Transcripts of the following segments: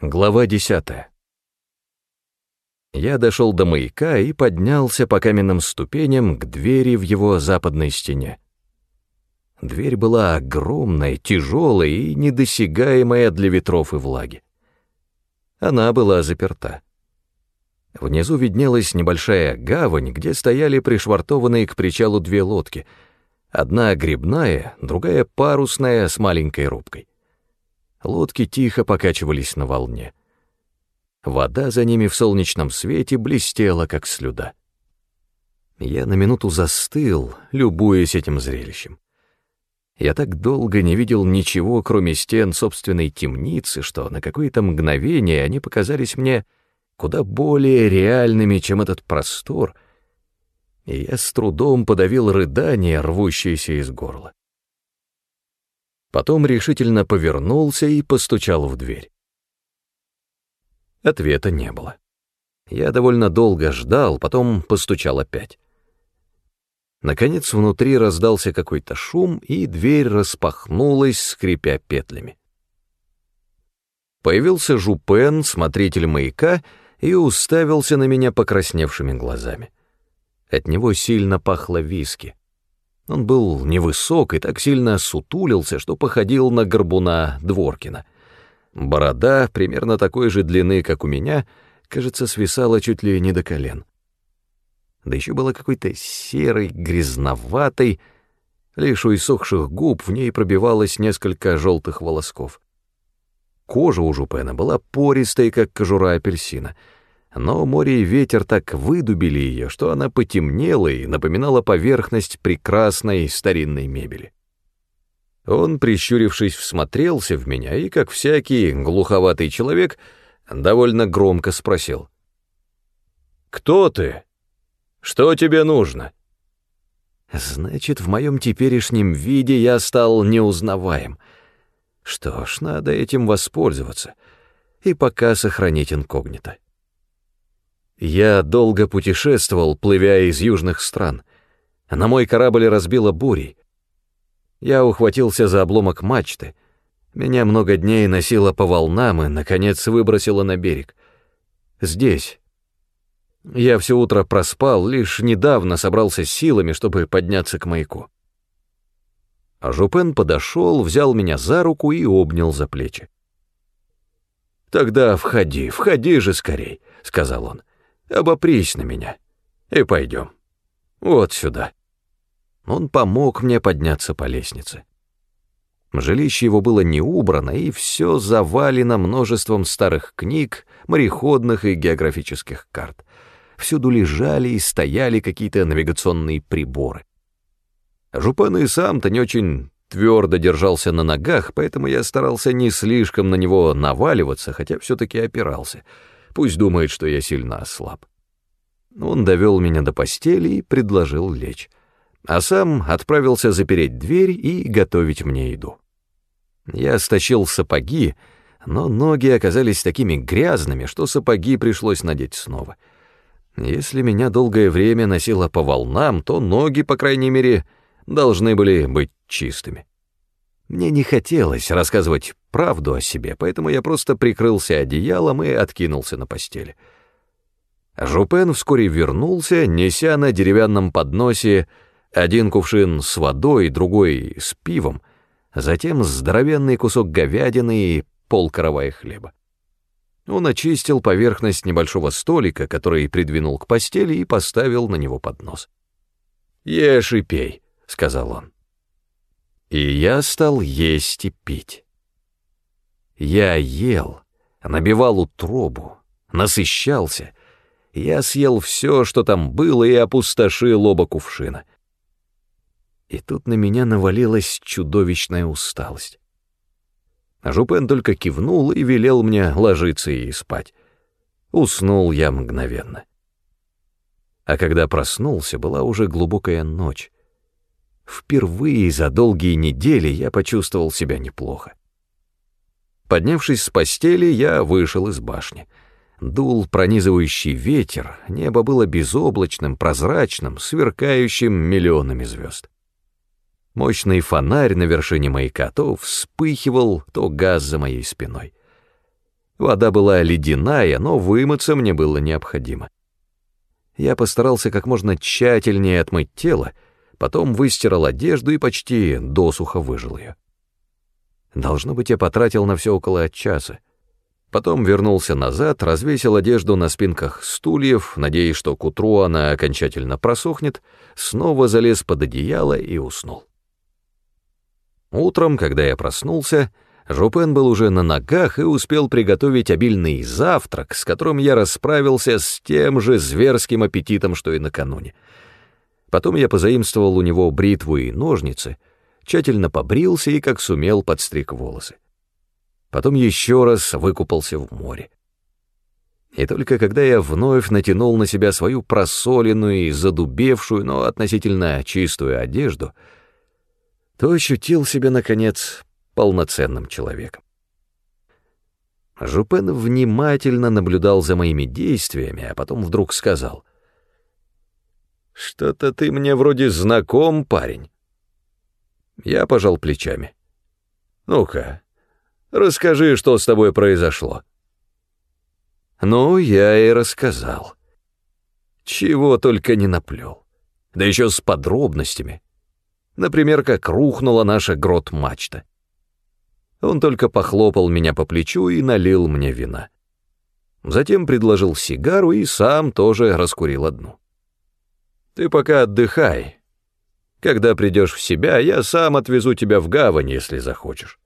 Глава десятая. Я дошел до маяка и поднялся по каменным ступеням к двери в его западной стене. Дверь была огромной, тяжелой и недосягаемая для ветров и влаги. Она была заперта. Внизу виднелась небольшая гавань, где стояли пришвартованные к причалу две лодки. Одна грибная, другая парусная с маленькой рубкой. Лодки тихо покачивались на волне. Вода за ними в солнечном свете блестела, как слюда. Я на минуту застыл, любуясь этим зрелищем. Я так долго не видел ничего, кроме стен собственной темницы, что на какое-то мгновение они показались мне куда более реальными, чем этот простор, и я с трудом подавил рыдание, рвущееся из горла. Потом решительно повернулся и постучал в дверь. Ответа не было. Я довольно долго ждал, потом постучал опять. Наконец внутри раздался какой-то шум, и дверь распахнулась, скрипя петлями. Появился Жупен, смотритель маяка, и уставился на меня покрасневшими глазами. От него сильно пахло виски. Он был невысок и так сильно сутулился, что походил на горбуна Дворкина. Борода, примерно такой же длины, как у меня, кажется, свисала чуть ли не до колен. Да еще была какой-то серой, грязноватой, лишь у иссохших губ в ней пробивалось несколько желтых волосков. Кожа у Жупена была пористой, как кожура апельсина — но море и ветер так выдубили ее, что она потемнела и напоминала поверхность прекрасной старинной мебели. Он, прищурившись, всмотрелся в меня и, как всякий глуховатый человек, довольно громко спросил. «Кто ты? Что тебе нужно?» Значит, в моем теперешнем виде я стал неузнаваем. Что ж, надо этим воспользоваться и пока сохранить инкогнито. Я долго путешествовал, плывя из южных стран. На мой корабль разбило бурей. Я ухватился за обломок мачты. Меня много дней носило по волнам и, наконец, выбросило на берег. Здесь. Я все утро проспал, лишь недавно собрался с силами, чтобы подняться к маяку. А Жупен подошел, взял меня за руку и обнял за плечи. «Тогда входи, входи же скорей», — сказал он обопрись на меня и пойдем. Вот сюда». Он помог мне подняться по лестнице. Жилище его было не убрано, и все завалено множеством старых книг, мореходных и географических карт. Всюду лежали и стояли какие-то навигационные приборы. Жупан и сам-то не очень твердо держался на ногах, поэтому я старался не слишком на него наваливаться, хотя все-таки опирался — Пусть думает, что я сильно ослаб. Он довел меня до постели и предложил лечь, а сам отправился запереть дверь и готовить мне еду. Я стащил сапоги, но ноги оказались такими грязными, что сапоги пришлось надеть снова. Если меня долгое время носило по волнам, то ноги, по крайней мере, должны были быть чистыми. Мне не хотелось рассказывать правду о себе, поэтому я просто прикрылся одеялом и откинулся на постели. Жупен вскоре вернулся, неся на деревянном подносе один кувшин с водой, другой с пивом, затем здоровенный кусок говядины и полкоровая хлеба. Он очистил поверхность небольшого столика, который придвинул к постели и поставил на него поднос. «Ешь и пей», — сказал он. И я стал есть и пить. Я ел, набивал утробу, насыщался. Я съел все, что там было, и опустошил оба кувшина. И тут на меня навалилась чудовищная усталость. Жупен только кивнул и велел мне ложиться и спать. Уснул я мгновенно. А когда проснулся, была уже глубокая ночь. Впервые за долгие недели я почувствовал себя неплохо. Поднявшись с постели, я вышел из башни. Дул пронизывающий ветер, небо было безоблачным, прозрачным, сверкающим миллионами звезд. Мощный фонарь на вершине маяка то вспыхивал, то газ за моей спиной. Вода была ледяная, но вымыться мне было необходимо. Я постарался как можно тщательнее отмыть тело, потом выстирал одежду и почти досуха выжил ее. Должно быть, я потратил на все около часа. Потом вернулся назад, развесил одежду на спинках стульев, надеясь, что к утру она окончательно просохнет, снова залез под одеяло и уснул. Утром, когда я проснулся, Жупен был уже на ногах и успел приготовить обильный завтрак, с которым я расправился с тем же зверским аппетитом, что и накануне. Потом я позаимствовал у него бритву и ножницы, тщательно побрился и, как сумел, подстриг волосы потом еще раз выкупался в море. И только когда я вновь натянул на себя свою просоленную и задубевшую, но относительно чистую одежду, то ощутил себя, наконец, полноценным человеком. Жупен внимательно наблюдал за моими действиями, а потом вдруг сказал. «Что-то ты мне вроде знаком, парень». Я пожал плечами. «Ну-ка, Расскажи, что с тобой произошло». Ну, я и рассказал. Чего только не наплел. Да еще с подробностями. Например, как рухнула наша грот-мачта. Он только похлопал меня по плечу и налил мне вина. Затем предложил сигару и сам тоже раскурил одну. «Ты пока отдыхай. Когда придешь в себя, я сам отвезу тебя в гавань, если захочешь.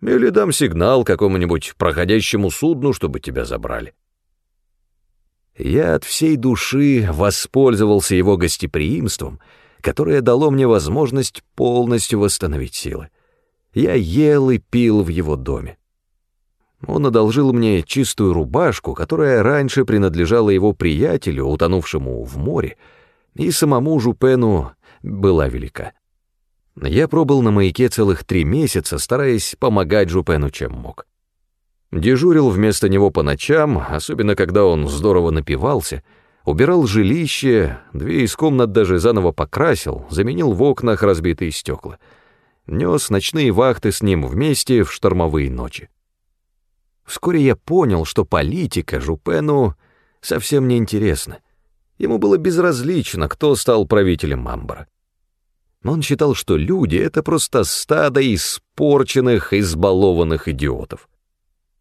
Или дам сигнал какому-нибудь проходящему судну, чтобы тебя забрали. Я от всей души воспользовался его гостеприимством, которое дало мне возможность полностью восстановить силы. Я ел и пил в его доме. Он одолжил мне чистую рубашку, которая раньше принадлежала его приятелю, утонувшему в море, и самому Жупену была велика. Я пробыл на маяке целых три месяца, стараясь помогать Жупену чем мог. Дежурил вместо него по ночам, особенно когда он здорово напивался, убирал жилище, две из комнат даже заново покрасил, заменил в окнах разбитые стекла. Нес ночные вахты с ним вместе в штормовые ночи. Вскоре я понял, что политика Жупену совсем не интересна. Ему было безразлично, кто стал правителем Мамбара. Он считал, что люди — это просто стадо испорченных, избалованных идиотов.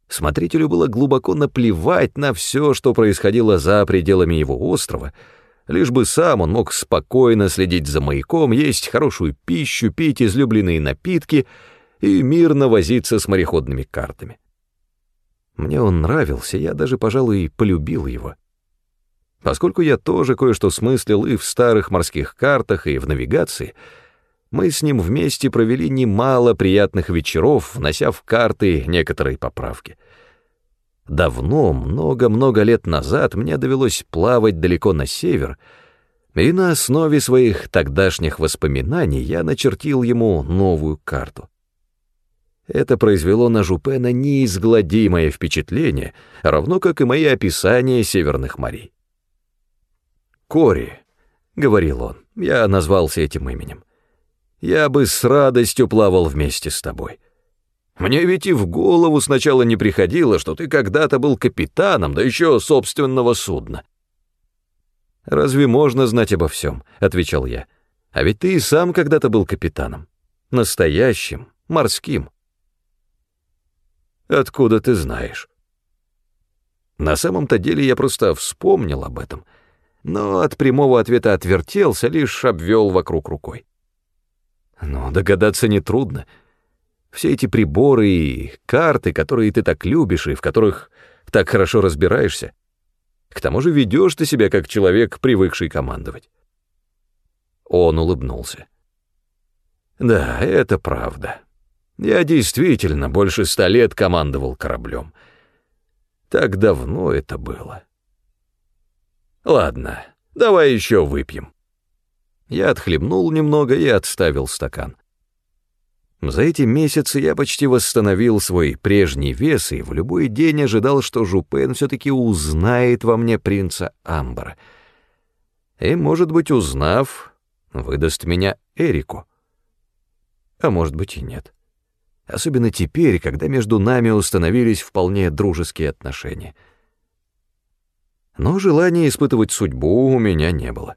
Смотрителю было глубоко наплевать на все, что происходило за пределами его острова, лишь бы сам он мог спокойно следить за маяком, есть хорошую пищу, пить излюбленные напитки и мирно возиться с мореходными картами. Мне он нравился, я даже, пожалуй, полюбил его. Поскольку я тоже кое-что смыслил и в старых морских картах, и в навигации, мы с ним вместе провели немало приятных вечеров, внося в карты некоторые поправки. Давно, много-много лет назад, мне довелось плавать далеко на север, и на основе своих тогдашних воспоминаний я начертил ему новую карту. Это произвело на Жупена неизгладимое впечатление, равно как и мои описания северных морей. «Кори», — говорил он, — я назвался этим именем. «Я бы с радостью плавал вместе с тобой. Мне ведь и в голову сначала не приходило, что ты когда-то был капитаном, да еще собственного судна». «Разве можно знать обо всем?» — отвечал я. «А ведь ты и сам когда-то был капитаном. Настоящим, морским». «Откуда ты знаешь?» На самом-то деле я просто вспомнил об этом — но от прямого ответа отвертелся, лишь обвел вокруг рукой. Но догадаться нетрудно. Все эти приборы и карты, которые ты так любишь и в которых так хорошо разбираешься, к тому же ведешь ты себя как человек, привыкший командовать. Он улыбнулся. Да, это правда. Я действительно больше ста лет командовал кораблем. Так давно это было. Ладно, давай еще выпьем. Я отхлебнул немного и отставил стакан. За эти месяцы я почти восстановил свой прежний вес и в любой день ожидал, что Жупен все-таки узнает во мне принца Амбара. И, может быть, узнав, выдаст меня Эрику. А может быть и нет. особенно теперь, когда между нами установились вполне дружеские отношения. Но желания испытывать судьбу у меня не было.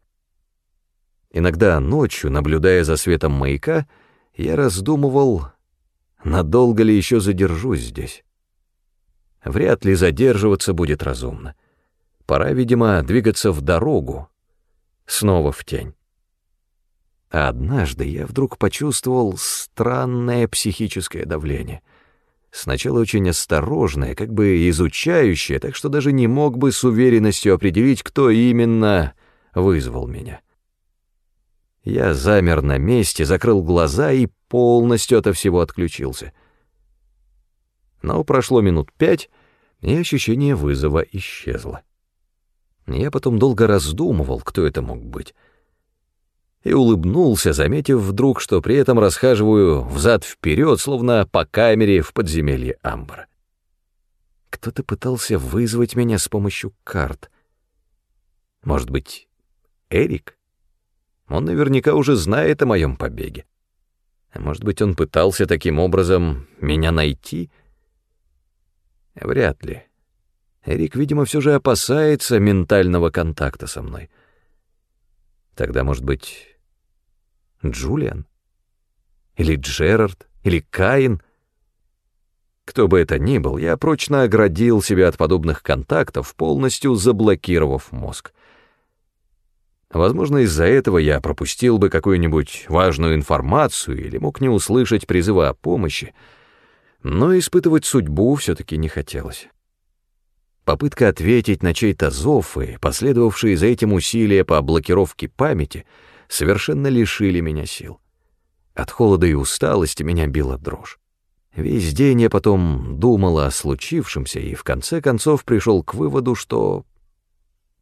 Иногда ночью, наблюдая за светом маяка, я раздумывал, надолго ли еще задержусь здесь. Вряд ли задерживаться будет разумно. Пора, видимо, двигаться в дорогу, снова в тень. А однажды я вдруг почувствовал странное психическое давление. Сначала очень осторожное, как бы изучающее, так что даже не мог бы с уверенностью определить, кто именно вызвал меня. Я замер на месте, закрыл глаза и полностью от всего отключился. Но прошло минут пять, и ощущение вызова исчезло. Я потом долго раздумывал, кто это мог быть. И улыбнулся, заметив вдруг, что при этом расхаживаю взад-вперед, словно по камере в подземелье Амбара. Кто-то пытался вызвать меня с помощью карт. Может быть, Эрик? Он наверняка уже знает о моем побеге. А может быть, он пытался таким образом меня найти? Вряд ли. Эрик, видимо, все же опасается ментального контакта со мной. Тогда, может быть, Джулиан? Или Джерард? Или Каин? Кто бы это ни был, я прочно оградил себя от подобных контактов, полностью заблокировав мозг. Возможно, из-за этого я пропустил бы какую-нибудь важную информацию или мог не услышать призыва о помощи, но испытывать судьбу все-таки не хотелось. Попытка ответить на чей-то зов и последовавшие за этим усилия по блокировке памяти совершенно лишили меня сил. От холода и усталости меня била дрожь. Весь день я потом думал о случившемся и в конце концов пришел к выводу, что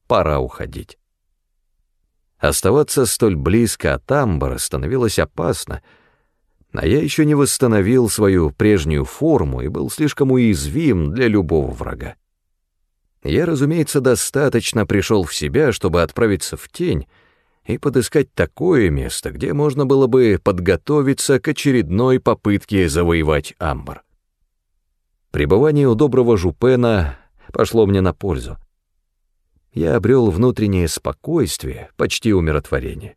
пора уходить. Оставаться столь близко от Амбара становилось опасно, а я еще не восстановил свою прежнюю форму и был слишком уязвим для любого врага. Я, разумеется, достаточно пришел в себя, чтобы отправиться в тень и подыскать такое место, где можно было бы подготовиться к очередной попытке завоевать Амбар. Пребывание у доброго Жупена пошло мне на пользу я обрел внутреннее спокойствие, почти умиротворение.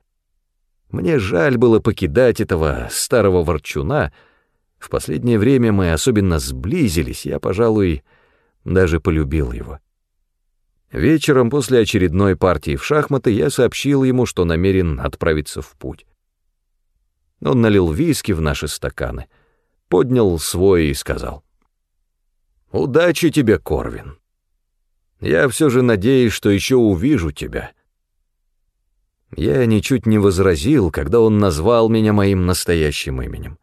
Мне жаль было покидать этого старого ворчуна. В последнее время мы особенно сблизились, я, пожалуй, даже полюбил его. Вечером после очередной партии в шахматы я сообщил ему, что намерен отправиться в путь. Он налил виски в наши стаканы, поднял свой и сказал. «Удачи тебе, Корвин!» Я все же надеюсь, что еще увижу тебя». Я ничуть не возразил, когда он назвал меня моим настоящим именем.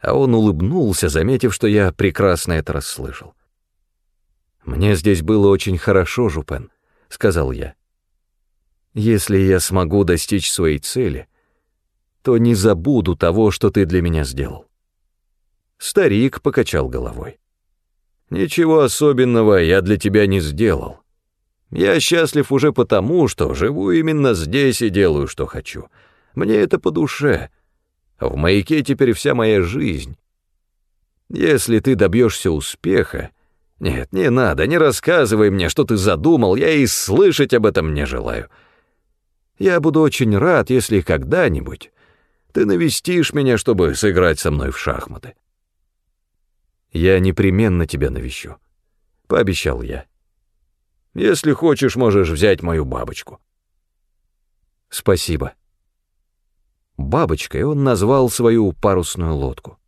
А он улыбнулся, заметив, что я прекрасно это расслышал. «Мне здесь было очень хорошо, Жупен», — сказал я. «Если я смогу достичь своей цели, то не забуду того, что ты для меня сделал». Старик покачал головой. Ничего особенного я для тебя не сделал. Я счастлив уже потому, что живу именно здесь и делаю, что хочу. Мне это по душе. В маяке теперь вся моя жизнь. Если ты добьешься успеха... Нет, не надо, не рассказывай мне, что ты задумал, я и слышать об этом не желаю. Я буду очень рад, если когда-нибудь ты навестишь меня, чтобы сыграть со мной в шахматы. Я непременно тебя навещу. Пообещал я. Если хочешь, можешь взять мою бабочку. Спасибо. Бабочкой он назвал свою парусную лодку.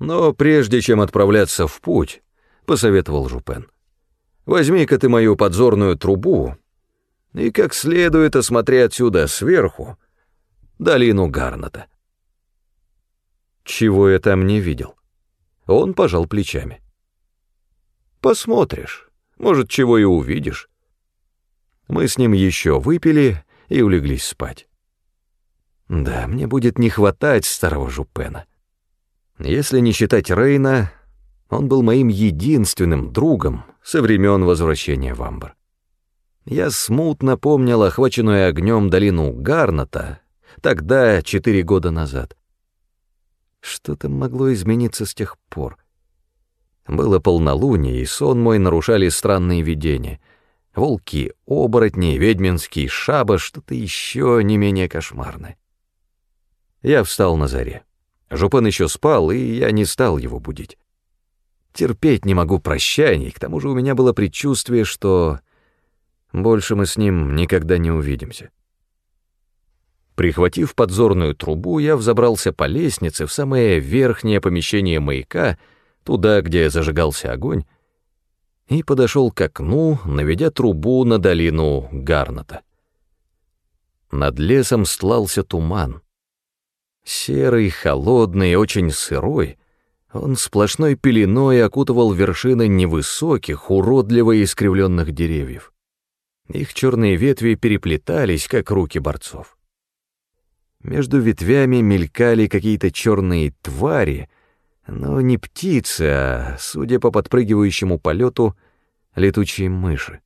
Но прежде чем отправляться в путь, посоветовал Жупен, возьми-ка ты мою подзорную трубу и как следует осмотри отсюда сверху долину Гарната. Чего я там не видел? Он пожал плечами. «Посмотришь, может, чего и увидишь». Мы с ним еще выпили и улеглись спать. Да, мне будет не хватать старого Жупена. Если не считать Рейна, он был моим единственным другом со времен возвращения в Амбар. Я смутно помнил охваченную огнем долину Гарната, тогда, четыре года назад. Что-то могло измениться с тех пор. Было полнолуние, и сон мой нарушали странные видения. Волки, оборотни, ведьминский шабаш, что-то еще не менее кошмарное. Я встал на заре. Жупан еще спал, и я не стал его будить. Терпеть не могу прощаний, к тому же у меня было предчувствие, что больше мы с ним никогда не увидимся. Прихватив подзорную трубу, я взобрался по лестнице в самое верхнее помещение маяка, туда, где зажигался огонь, и подошел к окну, наведя трубу на долину Гарната. Над лесом стлался туман. Серый, холодный, очень сырой, он сплошной пеленой окутывал вершины невысоких, уродливо искривленных деревьев. Их черные ветви переплетались, как руки борцов. Между ветвями мелькали какие-то черные твари, но не птицы, а, судя по подпрыгивающему полету, летучие мыши.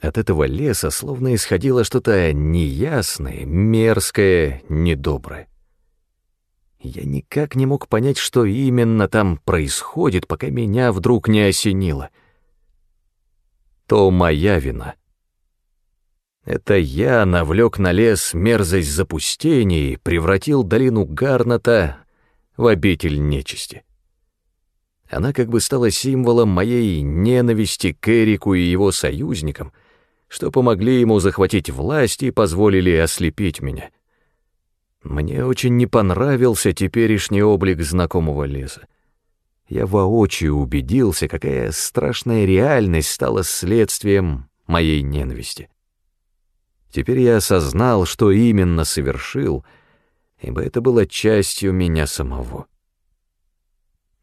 От этого леса словно исходило что-то неясное, мерзкое, недоброе. Я никак не мог понять, что именно там происходит, пока меня вдруг не осенило. То моя вина. Это я навлек на лес мерзость запустений и превратил долину Гарната в обитель нечисти. Она как бы стала символом моей ненависти к Эрику и его союзникам, что помогли ему захватить власть и позволили ослепить меня. Мне очень не понравился теперешний облик знакомого леса. Я воочию убедился, какая страшная реальность стала следствием моей ненависти. Теперь я осознал, что именно совершил, ибо это было частью меня самого.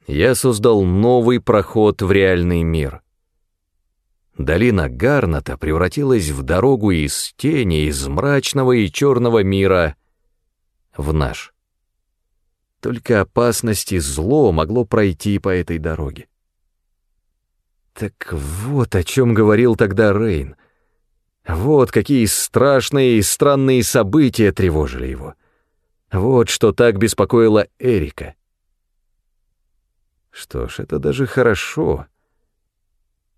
Я создал новый проход в реальный мир. Долина Гарната превратилась в дорогу из тени, из мрачного и черного мира в наш. Только опасность и зло могло пройти по этой дороге. Так вот о чем говорил тогда Рейн. Вот какие страшные и странные события тревожили его. Вот что так беспокоило Эрика. Что ж, это даже хорошо.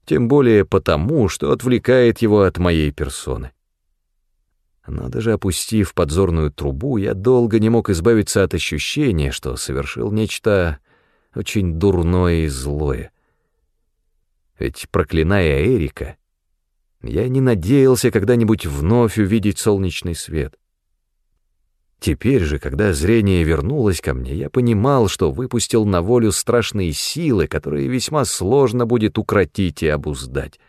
Тем более потому, что отвлекает его от моей персоны. Но даже опустив подзорную трубу, я долго не мог избавиться от ощущения, что совершил нечто очень дурное и злое. Ведь, проклиная Эрика, я не надеялся когда-нибудь вновь увидеть солнечный свет. Теперь же, когда зрение вернулось ко мне, я понимал, что выпустил на волю страшные силы, которые весьма сложно будет укротить и обуздать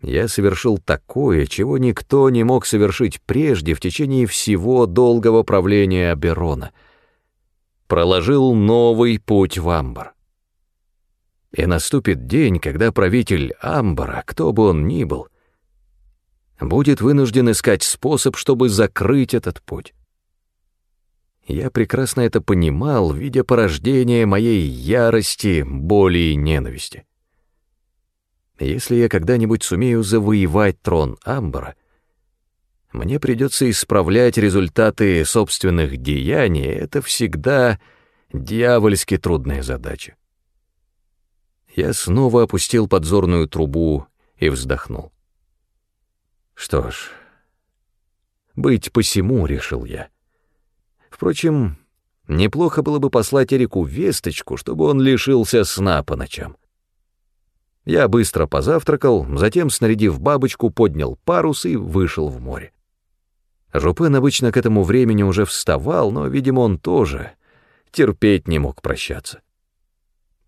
я совершил такое, чего никто не мог совершить прежде в течение всего долгого правления Аберона. Проложил новый путь в Амбар. И наступит день, когда правитель Амбара, кто бы он ни был, будет вынужден искать способ, чтобы закрыть этот путь. Я прекрасно это понимал, видя порождение моей ярости, боли и ненависти. Если я когда-нибудь сумею завоевать трон Амбара, мне придется исправлять результаты собственных деяний, это всегда дьявольски трудная задача. Я снова опустил подзорную трубу и вздохнул. Что ж, быть посему, решил я. Впрочем, неплохо было бы послать Эрику весточку, чтобы он лишился сна по ночам. Я быстро позавтракал, затем, снарядив бабочку, поднял парус и вышел в море. Жупен обычно к этому времени уже вставал, но, видимо, он тоже терпеть не мог прощаться.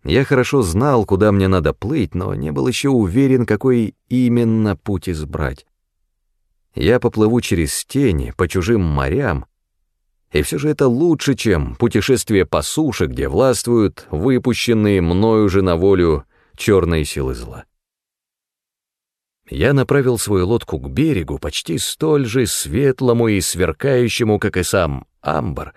Я хорошо знал, куда мне надо плыть, но не был еще уверен, какой именно путь избрать. Я поплыву через тени, по чужим морям, и все же это лучше, чем путешествие по суше, где властвуют выпущенные мною же на волю черной силы зла. Я направил свою лодку к берегу, почти столь же светлому и сверкающему, как и сам Амбар,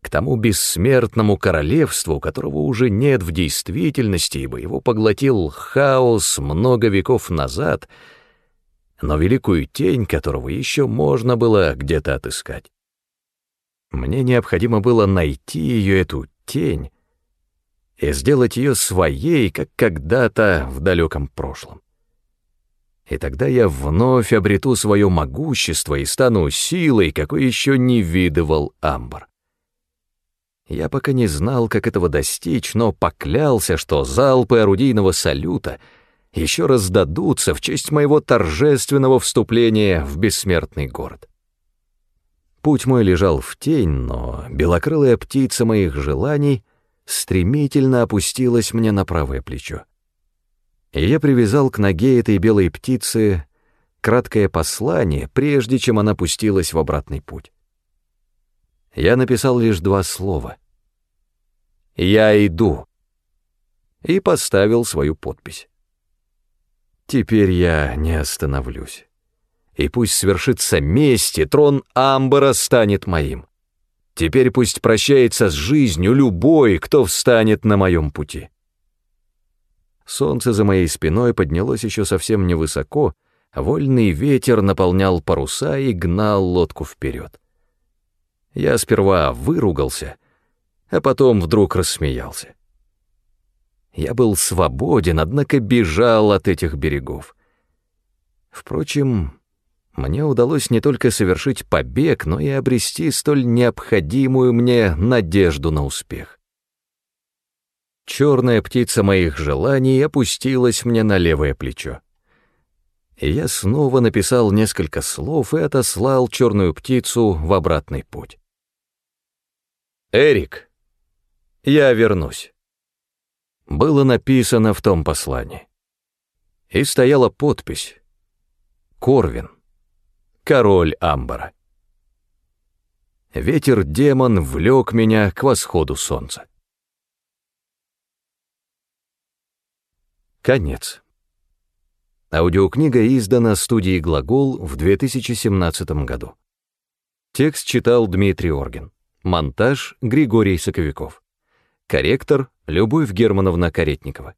к тому бессмертному королевству, которого уже нет в действительности, ибо его поглотил хаос много веков назад, но великую тень которого еще можно было где-то отыскать. Мне необходимо было найти ее, эту тень, и сделать ее своей, как когда-то в далеком прошлом. И тогда я вновь обрету свое могущество и стану силой, какой еще не видывал Амбар. Я пока не знал, как этого достичь, но поклялся, что залпы орудийного салюта еще раздадутся в честь моего торжественного вступления в бессмертный город. Путь мой лежал в тень, но белокрылая птица моих желаний стремительно опустилась мне на правое плечо. И я привязал к ноге этой белой птицы краткое послание, прежде чем она пустилась в обратный путь. Я написал лишь два слова. «Я иду» и поставил свою подпись. Теперь я не остановлюсь. И пусть свершится месть, и трон Амбара станет моим. Теперь пусть прощается с жизнью любой, кто встанет на моем пути. Солнце за моей спиной поднялось еще совсем невысоко, а вольный ветер наполнял паруса и гнал лодку вперед. Я сперва выругался, а потом вдруг рассмеялся. Я был свободен, однако бежал от этих берегов. Впрочем, мне удалось не только совершить побег, но и обрести столь необходимую мне надежду на успех. Черная птица моих желаний опустилась мне на левое плечо. Я снова написал несколько слов и отослал черную птицу в обратный путь. «Эрик, я вернусь» было написано в том послании. И стояла подпись «Корвин, король Амбара». Ветер-демон влек меня к восходу солнца. Конец. Аудиокнига издана студией «Глагол» в 2017 году. Текст читал Дмитрий Оргин. Монтаж Григорий Соковиков. Корректор Любовь Германовна Каретникова.